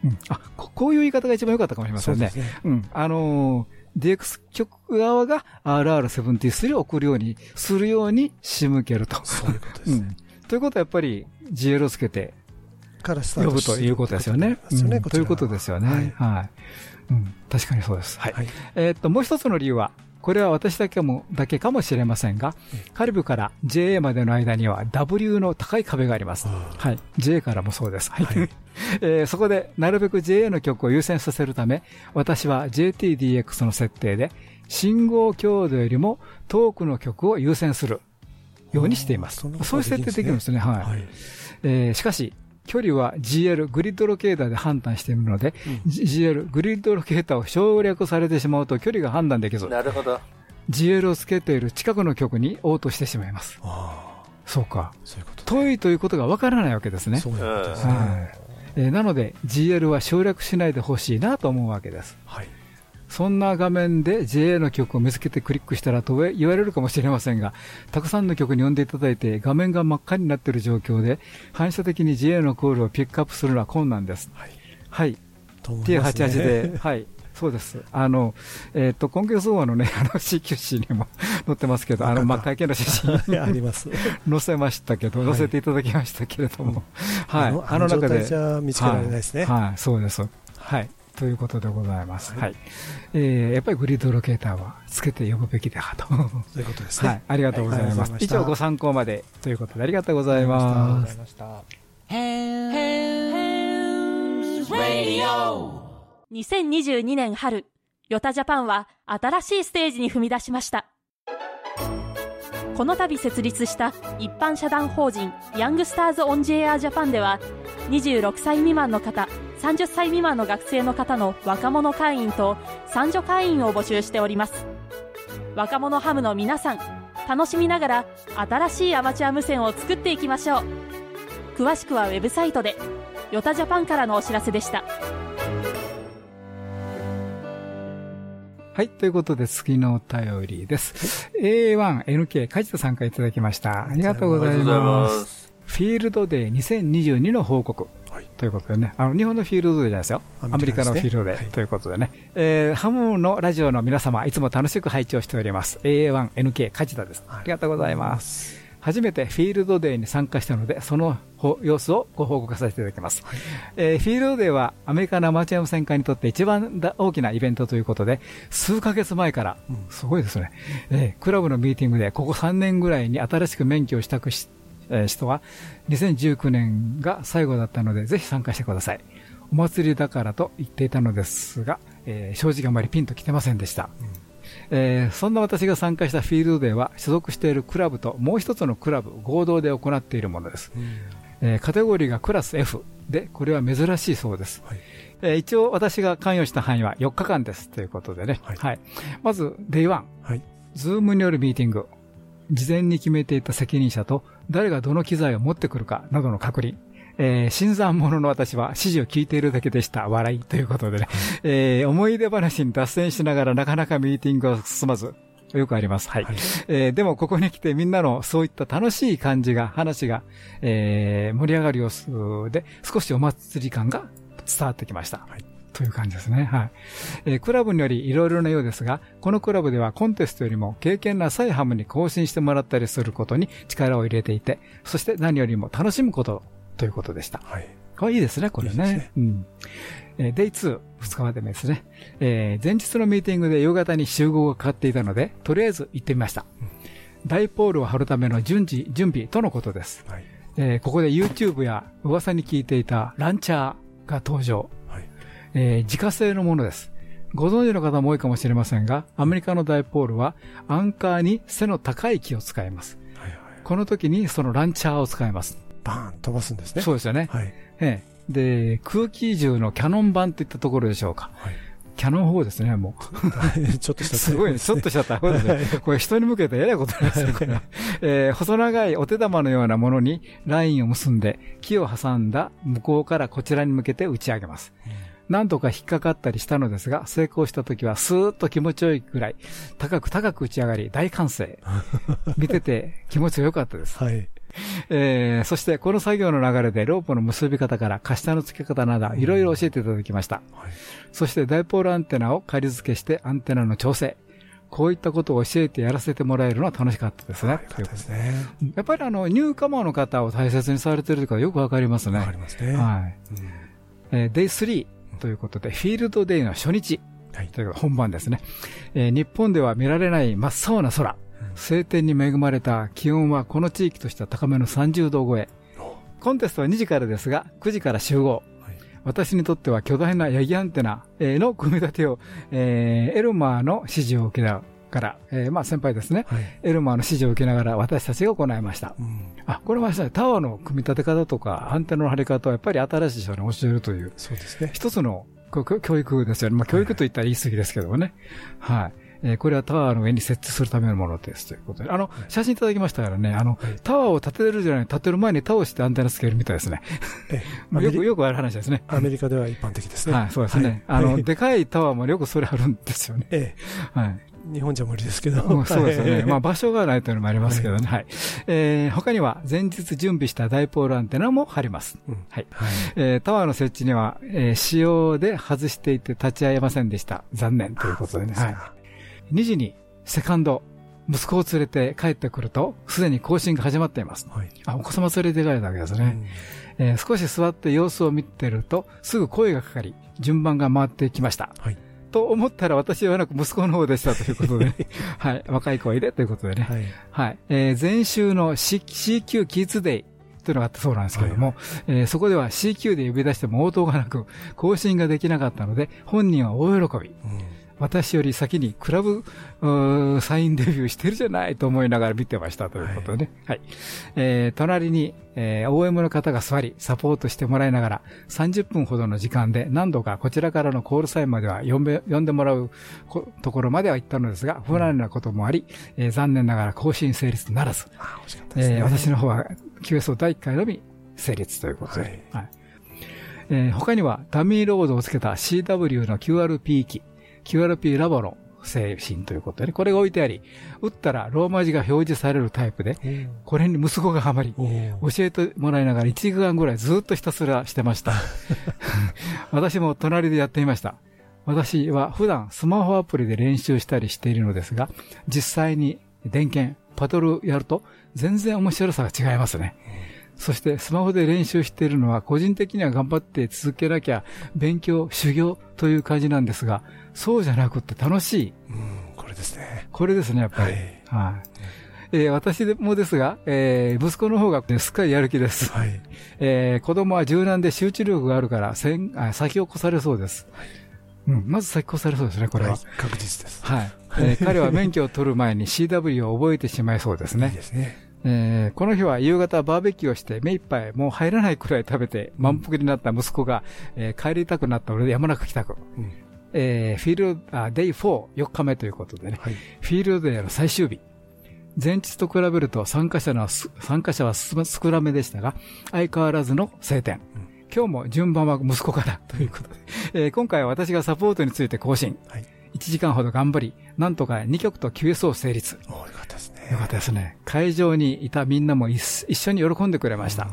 うん、あこ、こういう言い方が一番良かったかもしれませんね。うねうん。あのー DX 局側が RR73 を送るようにするように仕向けると。そういうことですね。うん、ということはやっぱり GL をつけてからスタート呼ぶということですよね。ということですよね。はい。はい、うん。確かにそうです。はい。はい、えっと、もう一つの理由は、これは私だけも、だけかもしれませんが、カリブから JA までの間には W の高い壁があります。はい。JA からもそうです。はい。えー、そこで、なるべく JA の曲を優先させるため、私は JTDX の設定で、信号強度よりも遠くの曲を優先する。ようにしています。そういう設定できるんですね。はい。はい、えー、しかし、距離は GL、グリッドロケーターで判断しているので、うん、GL、グリッドロケーターを省略されてしまうと距離が判断できず、なるほど。GL をつけている近くの局に応答してしまいます。そうか。そういうこと、遠いということがわからないわけですね。そういうことですね。えー、なので GL は省略しないでほしいなと思うわけです。はい。そんな画面で JA の曲を見つけてクリックしたらと言われるかもしれませんが、たくさんの曲に読んでいただいて画面が真っ赤になっている状況で、反射的に JA のコールをピックアップするのは困難です。はい。はい。T88 で、はい。そうです。あの、えっ、ー、と、今月相話のね、あの CQC にも載ってますけど、あの、まあ、会見の写真 あります。載せましたけど、載せていただきましたけれども、はい。あの中で。じゃ見つけられないですね。はい、そうです。はい。ということでございます。はい。えー、やっぱりグリッドロケーターはつけて呼ぶべきだと。そういうことですね。はい。ありがとうございます。以上ご参考までということでありがとうございます。ありがとうございました。2022年春、YOTA ジャパンは新しいステージに踏み出しました。この度設立した一般社団法人ヤングスターズ・オン・ジ・エア・ジャパンでは26歳未満の方30歳未満の学生の方の若者会員と賛助会員を募集しております。若者ハムの皆さん楽しみながら新しいアマチュア無線を作っていきましょう。詳しくはウェブサイトでヨタジャパンからのお知らせでした。はい。ということで、次のお便りです。A1NK、梶田さんからいただきました。ありがとうございます。フィールドデー2022の報告。はい、ということでね、あの日本のフィールドデーじゃないですよ。アメリカのフィールドデーということでね、えー、ハムのラジオの皆様、いつも楽しく拝聴しております。A1NK 梶田です。ありがとうございます。初めてフィールドデーに参加したので、その様子をご報告させていただきます。はい、えー、フィールドデーはアメリカのアマチュア無線化にとって一番大きなイベントということで、数ヶ月前から、うん、すごいですね、えー、クラブのミーティングでここ3年ぐらいに新しく免許を取得し、えー、人は2019年が最後だったので、ぜひ参加してください。お祭りだからと言っていたのですが、えー、正直あまりピンと来てませんでした。うんえー、そんな私が参加したフィールドデーは所属しているクラブともう一つのクラブ合同で行っているものです、うん、えー、カテゴリーがクラス F でこれは珍しいそうです、はい、えー、一応私が関与した範囲は4日間ですということでね、はい、はい、まず Day 1、はい、ズームによるミーティング。事前に決めていた責任者と誰がどの機材を持ってくるかなどの確認えー、新参者の私は指示を聞いているだけでした。笑いということでね、えー、思い出話に脱線しながらなかなかミーティングが進まず、よくあります。はい。はい、えー、でもここに来てみんなのそういった楽しい感じが、話が、えー、盛り上がる様子で、少しお祭り感が伝わってきました。はい。という感じですね。はい。えー、クラブによりいろいろなようですが、このクラブではコンテストよりも経験なさいハムに更新してもらったりすることに力を入れていて、そして何よりも楽しむことということでした。はい。これいいですね、これね。いいねうん。えー、デイ2、2日までですね。えー、前日のミーティングで夕方に集合がかかっていたので、とりあえず行ってみました。うん、ダイポールを貼るための順次、準備とのことです。はい、えー、ここで YouTube や噂に聞いていたランチャーが登場。はい、えー、自家製のものです。ご存知の方も多いかもしれませんが、アメリカのダイポールはアンカーに背の高い木を使います。はいはい、この時にそのランチャーを使います。バーン飛ばすんですね。そうですよね。はい。ええ。で、空気銃のキャノン版といったところでしょうか。はい。キャノン砲ですね、もう。ちょっとした、すごいね、ちょっとしたタフですね。これ人に向けてえらいことなんですよ、これ。えー、細長いお手玉のようなものにラインを結んで、木を挟んだ向こうからこちらに向けて打ち上げます。何とか引っかかったりしたのですが、成功した時はスーッと気持ちよいくらい、高く高く打ち上がり、大歓声。見てて気持ちよかったです。はい。えー、そしてこの作業の流れでロープの結び方から下下の付け方などいろいろ教えていただきました。はい、そしてダイポールアンテナを仮付けしてアンテナの調整。こういったことを教えてやらせてもらえるのは楽しかったですね。ですね。やっぱりあの、ニューカマーの方を大切にされているとかよくわかりますね。わかりますね。はい。うん、えー、デイ3ということで、フィールドデイの初日。はい、という本番ですね、えー、日本では見られない真っ青な空。晴天に恵まれた気温はこの地域としては高めの30度超え。コンテストは2時からですが、9時から集合。私にとっては巨大なヤギアンテナの組み立てを、えー、エルマーの指示を受けながから、えー、まあ先輩ですね、はい、エルマーの指示を受けながら私たちが行いました。うん、あ、これはタワーの組み立て方とか、アンテナの張り方はやっぱり新しい人に教えるという、そうですね。一つの教育ですよね。まあ教育と言ったら言い過ぎですけどもね。はい。えー、これはタワーの上に設置するためのものですということで。あの、写真いただきましたからね、あの、タワーを建てるじゃない、建てる前に倒してアンテナつけるみたいですね。よく、よくある話ですね。アメリカでは一般的ですね。はい、そうですね。あの、でかいタワーもよくそれあるんですよね。ええ。はい。日本じゃ無理ですけど。そうですね。まあ場所がないというのもありますけどね。はい。えー、他には前日準備したダイポールアンテナも貼ります。はい。えー、タワーの設置には、えー、仕様で外していて立ち会えませんでした。残念ということでね。はい。2時にセカンド、息子を連れて帰ってくると、すでに更新が始まっています。はい、あ、お子様連れて帰るだけですね。うん、えー、少し座って様子を見てると、すぐ声がかかり、順番が回ってきました。はい、と思ったら私ではなく息子の方でしたということで、はい、若い声でということでね。はい。はい、えー、前週の C CQ キッズデイというのがあったそうなんですけれども、はい、えー、そこでは CQ で呼び出しても応答がなく、更新ができなかったので、本人は大喜び。うん私より先にクラブサインデビューしてるじゃないと思いながら見てましたということでね。はい。はい、えー、隣に、えー、OM の方が座り、サポートしてもらいながら、30分ほどの時間で何度かこちらからのコールサインまでは呼んで呼んでもらうところまでは行ったのですが、不安なこともあり、えー、残念ながら更新成立ならず、ね、えー、私の方は QSO 第1回のみ成立ということで。はい、はいえー、他にはダミーロードをつけた CW の QRP 機、QRP ラボの製品ということで、ね、これが置いてあり、打ったらローマ字が表示されるタイプで、これに息子がハマり、教えてもらいながら1時間ぐらいずっとひたすらしてました。私も隣でやっていました。私は普段スマホアプリで練習したりしているのですが、実際に電源、パトルやると全然面白さが違いますね。そしてスマホで練習しているのは個人的には頑張って続けなきゃ勉強、修行という感じなんですが、そうじゃなくて楽しい。うん、これですね。これですね、やっぱり。はい。はい、えー、私もですが、えー、息子の方が、ね、すっかりやる気です。はい。えー、子供は柔軟で集中力があるから、先あ先を越されそうです。はい。うん、まず先越されそうですね、これは。はい、確実です。はい。えー、彼は免許を取る前に CW を覚えてしまいそうですね。いいですね。えー、この日は夕方バーベキューをして目いっぱいもう入らないくらい食べて満腹になった息子が、えー、帰りたくなったので山中帰宅。うん、えー、フィールド、あ、デイ4、4日目ということでね、はい、フィールドデーの最終日。前日と比べると参加者の、参加者は少なめでしたが、相変わらずの晴天。うん、今日も順番は息子からということで、えー、今回は私がサポートについて更新。はい、1時間ほど頑張り、なんとか2曲と QS を成立。よかったですね。よかったですね。会場にいたみんなも一緒に喜んでくれました。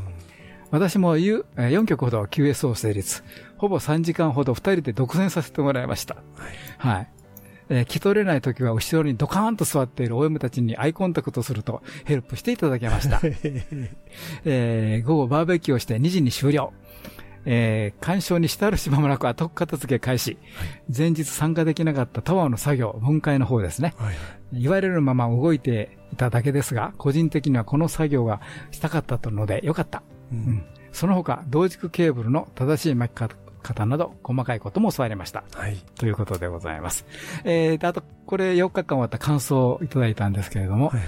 私も4曲ほど QS を成立。ほぼ3時間ほど2人で独占させてもらいました。はい。はい。えー、着取れない時は後ろにドカーンと座っている OM たちにアイコンタクトするとヘルプしていただきました。えー、午後バーベキューをして2時に終了。えー、干渉に浸るしまもなく後片付け開始、はい、前日参加できなかったタワーの作業、分解の方ですね、はいはい、言われるまま動いていただけですが、個人的にはこの作業がしたかったのでよかった。うん、うん、その他、同軸ケーブルの正しい巻き方など、細かいことも教わりました。はい。ということでございます。えー、あと、これ4日間終わった感想をいただいたんですけれども、はい、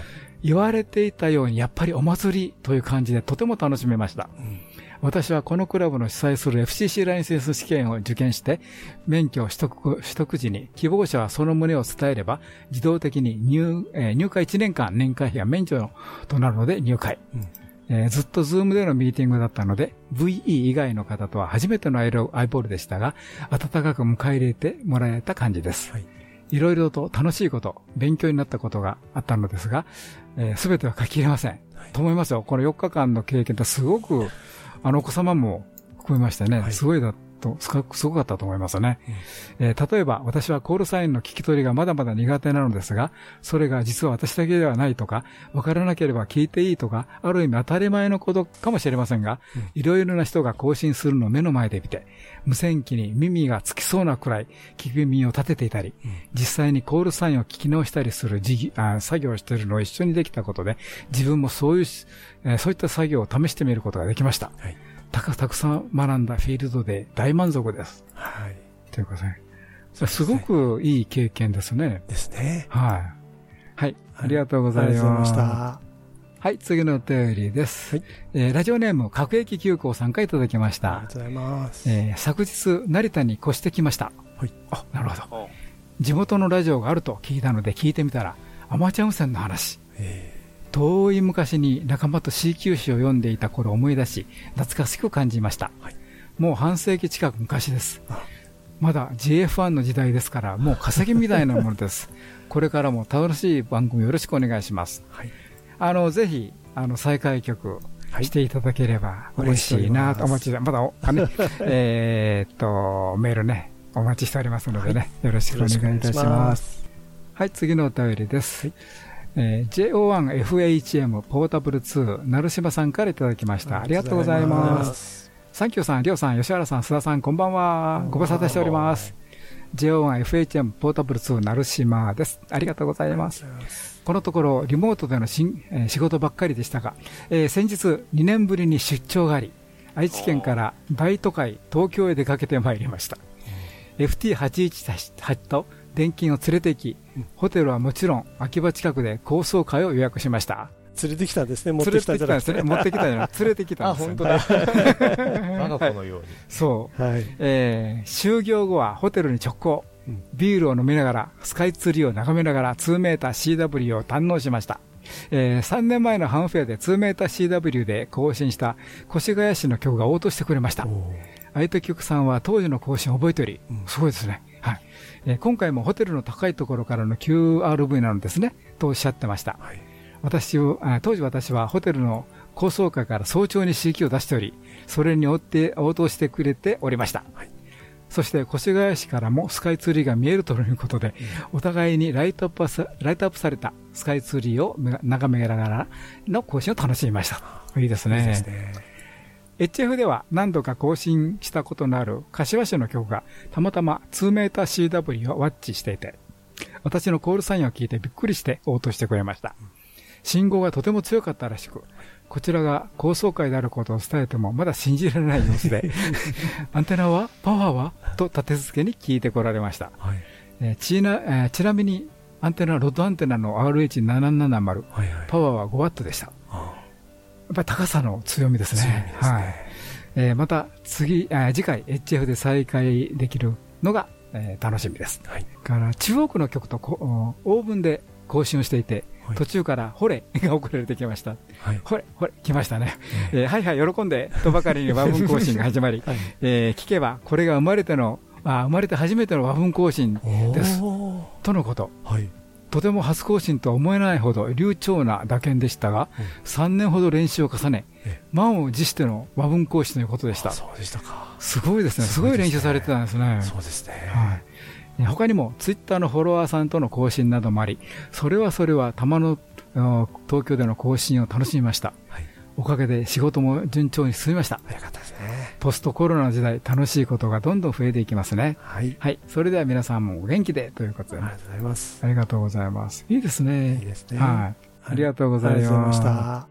言われていたように、やっぱりお祭りという感じでとても楽しめました。うん私はこのクラブの主催する FCC ライセンス試験を受験して、免許取得取得時に希望者はその旨を伝えれば、自動的に入,、えー、入会1年間年会費が免除となるので入会。うんえー、ずっとズームでのミーティングだったので、VE 以外の方とは初めてのアイボールでしたが、温かく迎え入れてもらえた感じです。はいいろいろと楽しいこと、勉強になったことがあったのですが、す、えー、べ、ては書き入れません。はい、と思いますよ。この4日間の経験ってすごくあのお子様も含めましてね、はい、すごいだと、すごかったと思いますね。うん、えー、例えば、私はコールサインの聞き取りがまだまだ苦手なのですが、それが実は私だけではないとか、わからなければ聞いていいとか、ある意味当たり前のことかもしれませんが、いろいろな人が更新するのを目の前で見て、無線機に耳がつきそうなくらい聞き耳を立てていたり、うん、実際にコールサインを聞き直したりする事あ作業をしているのを一緒にできたことで、自分もそういう、えー、そういった作業を試してみることができました。はいたくたくさん学んだフィールドで大満足です。はい。ということで、すごくいい経験ですね。ですね。はい。はい。ありがとうございました。はい、次のお便りです。はい、えー、ラジオネーム、各駅急行さんからいただきました。ありがとうございます。えー、昨日、成田に越してきました。はい。あ、なるほど。地元のラジオがあると聞いたので聞いてみたら、アマチュア無線の話。遠い昔に仲間と C 級誌を読んでいた頃を思い出し、懐かしく感じました。はい、もう半世紀近く昔です。まだ GF1 の時代ですから、もう稼ぎみたいなものです。これからも楽しい番組よろしくお願いします。はい、あの、ぜひ、あの、再開局していただければ嬉しいなと、お待ちで、まだ、あね、えっと、メールね、お待ちしておりますのでね、はい、よろしくお願いいたします。はい、次のお便りです。はいえー、JO1FHM ポータブル2、成島さんからいただきました。ありがとうございます。サンキューさん、りょうさん、吉原さん、須田さん、こんばんは。ご無沙汰しております。JO1FHM ポータブル2、成島です。ありがとうございます。このところ、リモートでのしん、えー、仕事ばっかりでしたが、えー、先日、2年ぶりに出張があり、愛知県から大都会、東京へ出かけてまいりました。FT818 と電金を連れて行き、ホテルはもちろん秋葉近くで高層階を予約しました。連れてきたんですね、持ってきたんですね。持ってきたじゃな連れてきたんです。あ、本当だ。我が子のように。そう。はい。えー、就業後はホテルに直行。ビールを飲みながら、スカイツリーを眺めながら、2メーター CW を堪能しました。えー、3年前のハンフェアで2メーター CW で更新した越谷市の曲が応答してくれました。相手局さんは当時の更新を覚えており、すごいですね。はい。えー、今回もホテルの高いところからの QRV なのですね、とおっしゃってました。はい、私を、当時私はホテルの高層階から早朝に CQ を出しており、それに追って応答してくれておりました。はい、そして越谷市からもスカイツリーが見えるということで、うん、お互いにライトアップさライトアップされたスカイツリーを眺めながらの更新を楽しみました。いいですね。いいですね HF では何度か更新したことのある柏市の曲がたまたま 2mCW をワッチしていて、私のコールサインを聞いてびっくりして応答してくれました。信号がとても強かったらしく、こちらが高層階であることを伝えてもまだ信じられない様子で、アンテナはパワーはと立て続けに聞いてこられました。はいえー、ちなえー、ちなみにアンテナ、ロッドアンテナの RH770、はいはい、パワーは 5W でした。っぱり高さの強みですね。すねはい。えー、また次、あ次回 HF で再開できるのが、えー、楽しみです。はい。から中央区の曲とこオーブンで更新をしていて、はい、途中から「ほれ」が遅れてきました。はい、ほれ、ほれ、来ましたね。えー、はいはい、喜んでとばかりに和文更新が始まり、はい、えー、聞けばこれが生まれての、あ生まれて初めての和文更新です。とのこと。はい。とても初更新とは思えないほど流暢な打鍵でしたが、うん、3年ほど練習を重ね、満を持しての和文講師ということでした。そうでしたか。すごいですね。すごい練習されてたんですね。そうですね。はい。他にもツイッターのフォロワーさんとの更新などもあり、それはそれはたまの東京での更新を楽しみました。はいおかげで仕事も順調に進みました。よかったですね。ポストコロナの時代、楽しいことがどんどん増えていきますね。はい。はい。それでは皆さんもお元気でということで、ありがとうございます。ありがとうございます。いいですね。いいですね。はい。ありがとうございました。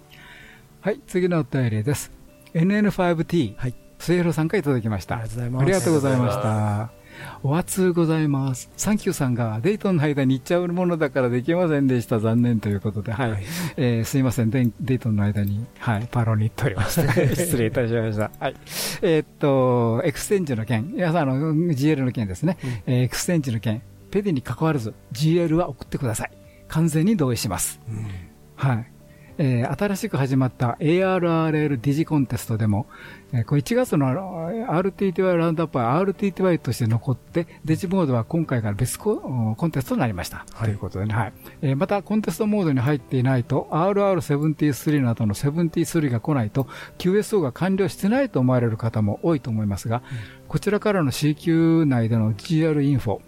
はい、次のお便りです。NN5T。はい。末広さんからいただきました。ありがとうございます。ありがとうございました。お熱ございます。サンキューさんがデイトンの間に行っちゃうものだからできませんでした。残念ということで、はい。はい、えー、すいません。デイトンの間に、はい、パロに行っておりました。失礼いたしました。はい。えー、っと、エクステンジの件、いや、あの、GL の件ですね。うん、えー、エクステンジの件、ペディに関わらず GL は送ってください。完全に同意します。うん、はい。えー、新しく始まった ARRL ディジコンテストでも、えー、これ1月の RTTY ラウンドアップは RTTY として残って、デジモードは今回から別ココンテストになりました。はい、ということでね、はい。えー、また、コンテストモードに入っていないと、RR73 などの73が来ないと、QSO が完了してないと思われる方も多いと思いますが、うん、こちらからの C 級内での GR インフォ、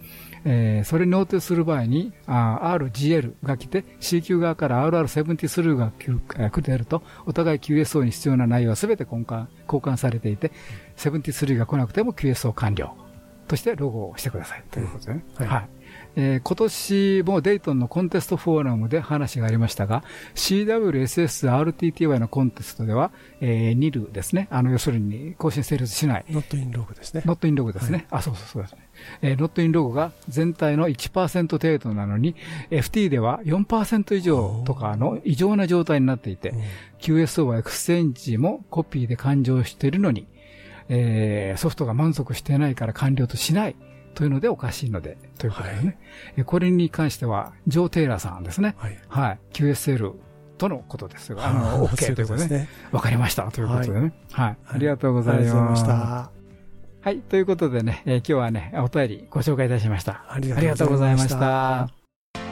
えー、それに応答する場合に、RGL が来て、C 級側から RR73 が来てると、お互い QSO に必要な内容はすべて交換交換されていて、73が来なくても QSO 完了としてロゴをしてくださいということでね。はい、はいえー、今年もデイトンのコンテストフォーラムで話がありましたが、CWSSRTTY のコンテストでは、えー、ニルですね。あの、要するに更新成立しない。ノットインログですね。ノットインログですね。はい、あ、そうそうそうですね。えー、 not in log が全体の1%程度なのに、FT では4%以上とかの異常な状態になっていて、QSO はエクスチェンジもコピーで勘定しているのに、えー、ソフトが満足していないから完了としない。というのでおかしいので、ということですね。はい、これに関しては、ジョー・テイラーさんですね。はい。はい、QSL とのことですが、あの、OK ということでね。わかりました。ということでね。はい。ありがとうございました。はい。ということでね、えー、今日はね、お便りご紹介いたしました。ありがとうございました。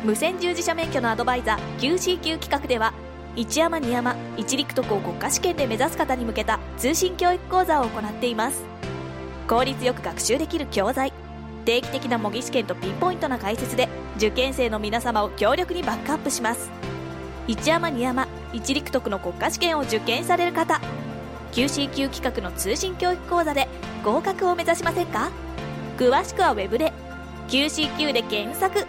無線従事者免許のアドバイザー QCQ 企画では、一山二山一陸徳を国家試験で目指す方に向けた通信教育講座を行っています効率よく学習できる教材定期的な模擬試験とピンポイントな解説で受験生の皆様を強力にバックアップします一山二山一陸徳の国家試験を受験される方 QCQ 企画の通信教育講座で合格を目指しませんか？詳しくは Web で QCQ で検索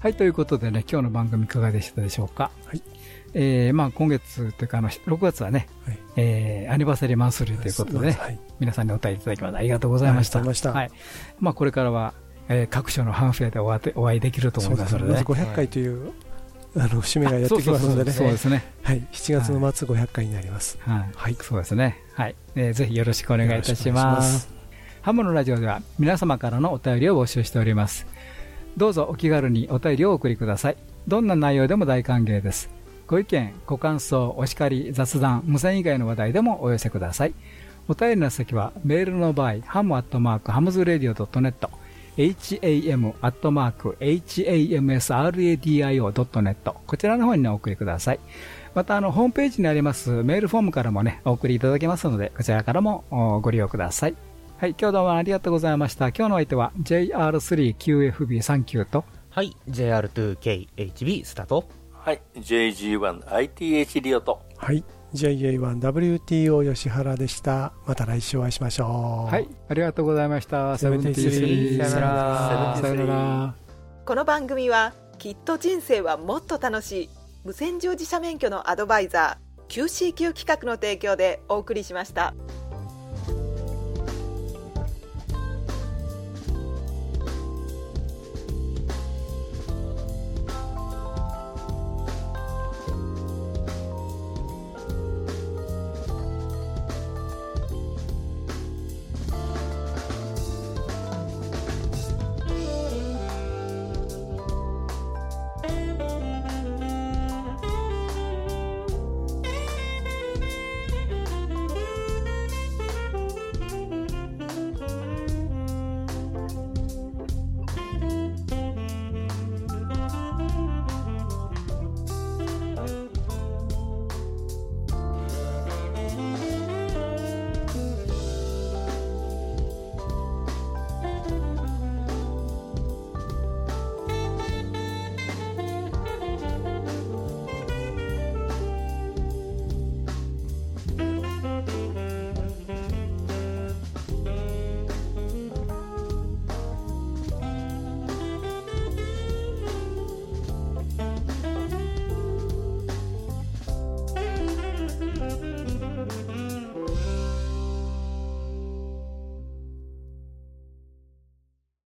はい、ということでね、今日の番組いかがでしたでしょうか？はい。えー、まあ今月というか、あの、6月はね、はい、えー、アニバーサリーマンスリーということでね、はい、皆さんにお便りいただきましてありがとうございました。ありがとうございました。はい。まあこれからは、えー、各所のハンフェアでお会お会いできると思いますので、ね。まず500回という、あの節目がやってきますのでね。そうですね。はい。7月の末500回になります。はい。はい。そうですね。はい。えー、ぜひよろしくお願いいたします。ハムのラジオでは皆様からのお便りを募集しております。どうぞお気軽にお便りをお送りください。どんな内容でも大歓迎です。ご意見、ご感想、お叱り、雑談、無線以外の話題でもお寄せください。お便りの先は、メールの場合、ハムアットマークハムズレディオ .net、ham アットマーク hamsradio.net こちらの方に、ね、お送りください。また、あの、ホームページにありますメールフォームからもね、お送りいただけますので、こちらからもご利用ください。はい、今日どうもありがとうございました。今日の相手は JR3QFB39 と、はい、JR2KHB スタート。はい、JG1ITH リオと、はい、JA1WTO 吉原でした。また来週お会いしましょう。はい、ありがとうございました。セブンティスさよなら。さよなら。この番組は、きっと人生はもっと楽しい、無線乗自社免許のアドバイザー、QCQ 企画の提供でお送りしました。